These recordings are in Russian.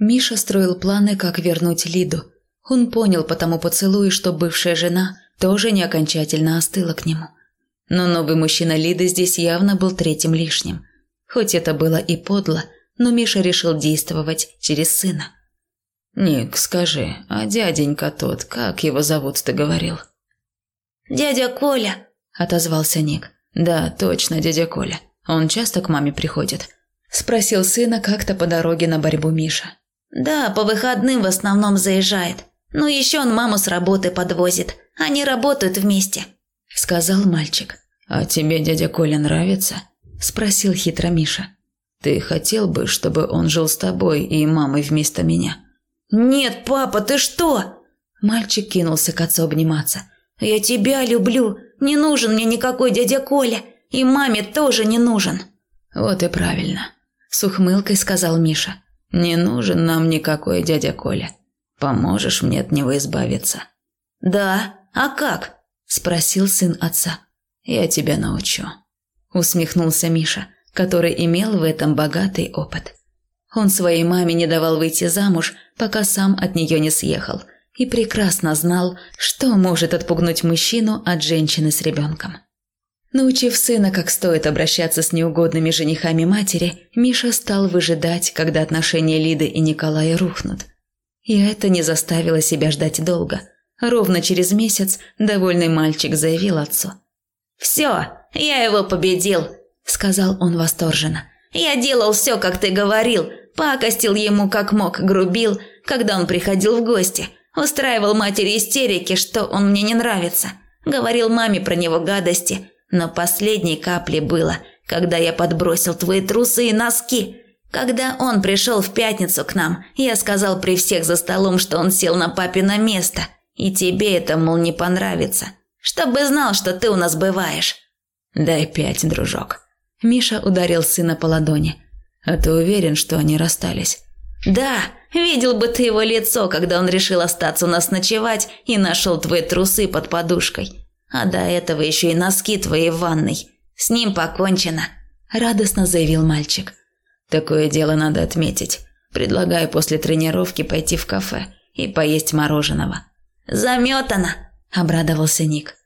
Миша строил планы, как вернуть Лиду. Он понял по тому поцелую, что бывшая жена тоже не окончательно остыла к нему. Но новый мужчина Лиды здесь явно был третьим лишним. Хоть это было и подло, но Миша решил действовать через сына. «Ник, скажи, а дяденька тот, как его зовут, ты говорил?» «Дядя Коля», – отозвался Ник. «Да, точно, дядя Коля. Он часто к маме приходит?» – спросил сына как-то по дороге на борьбу Миша. «Да, по выходным в основном заезжает. Ну еще он маму с работы подвозит. Они работают вместе», – сказал мальчик. «А тебе дядя Коля нравится?» – спросил хитро Миша. «Ты хотел бы, чтобы он жил с тобой и мамой вместо меня?» «Нет, папа, ты что?» Мальчик кинулся к отцу обниматься. «Я тебя люблю. Не нужен мне никакой дядя Коля. И маме тоже не нужен». «Вот и правильно», – с ухмылкой сказал Миша. «Не нужен нам никакой дядя Коля. Поможешь мне от него избавиться?» «Да? А как?» – спросил сын отца. «Я тебя научу», – усмехнулся Миша, который имел в этом богатый опыт. Он своей маме не давал выйти замуж, пока сам от нее не съехал, и прекрасно знал, что может отпугнуть мужчину от женщины с ребенком. Научив сына, как стоит обращаться с неугодными женихами матери, Миша стал выжидать, когда отношения Лиды и Николая рухнут. И это не заставило себя ждать долго. Ровно через месяц довольный мальчик заявил отцу. «Все, я его победил», – сказал он восторженно. «Я делал все, как ты говорил, Пакостил ему как мог, грубил, когда он приходил в гости. Устраивал матери истерики, что он мне не нравится. Говорил маме про него гадости. Но последней каплей было, когда я подбросил твои трусы и носки. Когда он пришел в пятницу к нам, я сказал при всех за столом, что он сел на папино место. И тебе это, мол, не понравится. Чтобы знал, что ты у нас бываешь. Дай пять, дружок. Миша ударил сына по ладони. А ты уверен, что они расстались? Да, видел бы ты его лицо, когда он решил остаться у нас ночевать и нашел твои трусы под подушкой. А до этого еще и носки твои в ванной. С ним покончено. Радостно заявил мальчик. Такое дело надо отметить. Предлагаю после тренировки пойти в кафе и поесть мороженого. Заметано, обрадовался Ник.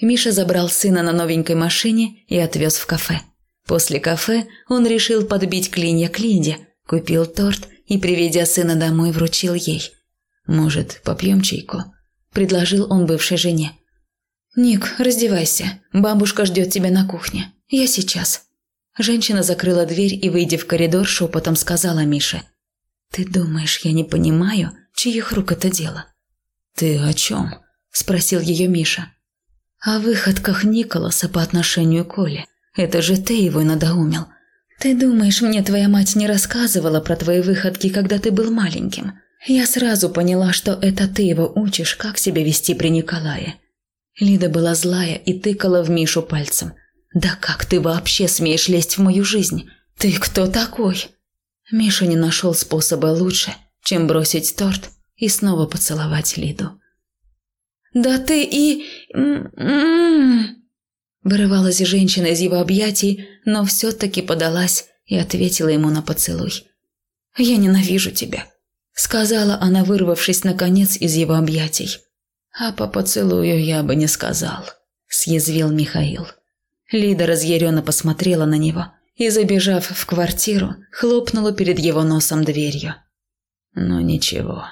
Миша забрал сына на новенькой машине и отвез в кафе. После кафе он решил подбить клинья к Линде, купил торт и, приведя сына домой, вручил ей. «Может, попьем чайку?» – предложил он бывшей жене. «Ник, раздевайся. Бабушка ждет тебя на кухне. Я сейчас». Женщина закрыла дверь и, выйдя в коридор, шепотом сказала Мише. «Ты думаешь, я не понимаю, чьих рук это дело?» «Ты о чем?» – спросил ее Миша. «О выходках Николаса по отношению к Оле. Это же ты его надоумил. Ты думаешь, мне твоя мать не рассказывала про твои выходки, когда ты был маленьким? Я сразу поняла, что это ты его учишь, как себя вести при Николае. Лида была злая и тыкала в Мишу пальцем. «Да как ты вообще смеешь лезть в мою жизнь? Ты кто такой?» Миша не нашел способа лучше, чем бросить торт и снова поцеловать Лиду. «Да ты и...» м-м-м. Вырывалась женщина из его объятий, но все-таки подалась и ответила ему на поцелуй. «Я ненавижу тебя», – сказала она, вырвавшись наконец из его объятий. «А по поцелую я бы не сказал», – съязвил Михаил. Лида разъяренно посмотрела на него и, забежав в квартиру, хлопнула перед его носом дверью. «Ну ничего,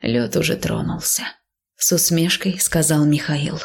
лед уже тронулся», – с усмешкой сказал Михаил.